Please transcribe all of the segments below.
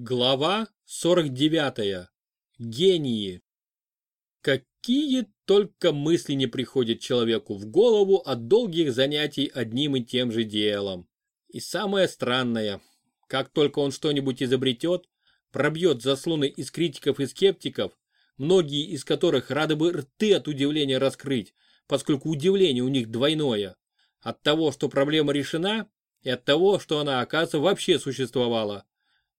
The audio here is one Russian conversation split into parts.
Глава 49. Гении. Какие только мысли не приходят человеку в голову от долгих занятий одним и тем же делом. И самое странное, как только он что-нибудь изобретет, пробьет заслоны из критиков и скептиков, многие из которых рады бы рты от удивления раскрыть, поскольку удивление у них двойное. От того, что проблема решена, и от того, что она, оказывается, вообще существовала.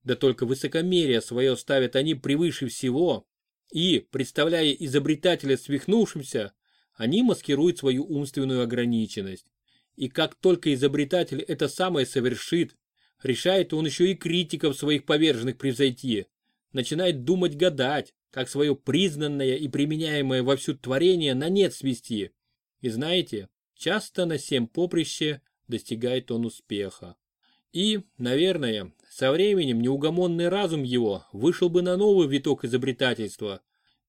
Да только высокомерие свое ставят они превыше всего, и, представляя изобретателя свихнувшимся, они маскируют свою умственную ограниченность. И как только изобретатель это самое совершит, решает он еще и критиков своих поверженных превзойти, начинает думать-гадать, как свое признанное и применяемое во всю творение на нет свести. И знаете, часто на всем поприще достигает он успеха. И, наверное, со временем неугомонный разум его вышел бы на новый виток изобретательства.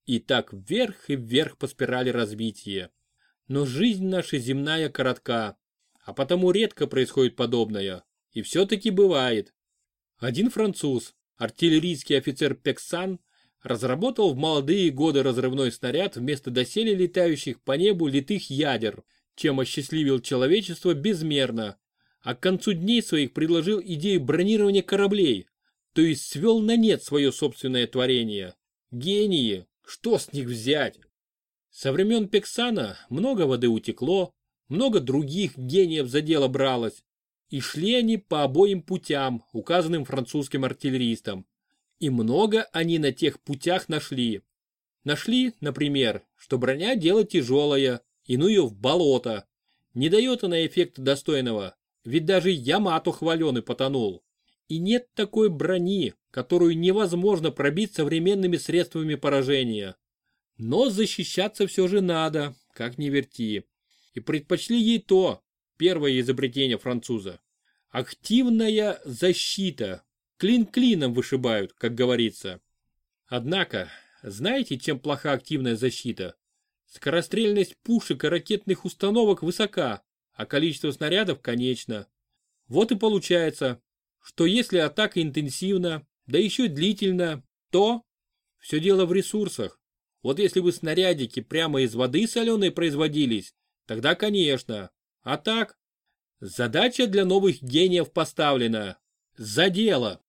И так вверх и вверх по спирали развития. Но жизнь наша земная коротка, а потому редко происходит подобное. И все-таки бывает. Один француз, артиллерийский офицер Пексан, разработал в молодые годы разрывной снаряд вместо доселе летающих по небу литых ядер, чем осчастливил человечество безмерно, а к концу дней своих предложил идею бронирования кораблей, то есть свел на нет свое собственное творение. Гении, что с них взять? Со времен Пексана много воды утекло, много других гениев за дело бралось, и шли они по обоим путям, указанным французским артиллеристам. И много они на тех путях нашли. Нашли, например, что броня дело тяжелая, иную в болото. Не дает она эффекта достойного, ведь даже Ямато хваленый потонул. И нет такой брони, которую невозможно пробить современными средствами поражения. Но защищаться все же надо, как ни верти. И предпочли ей то, первое изобретение француза. Активная защита. Клин клином вышибают, как говорится. Однако, знаете, чем плоха активная защита? Скорострельность пушек и ракетных установок высока, а количество снарядов конечно. Вот и получается, что если атака интенсивна, да еще длительна, то все дело в ресурсах. Вот если бы снарядики прямо из воды соленой производились, тогда конечно. А так, задача для новых гениев поставлена. За дело.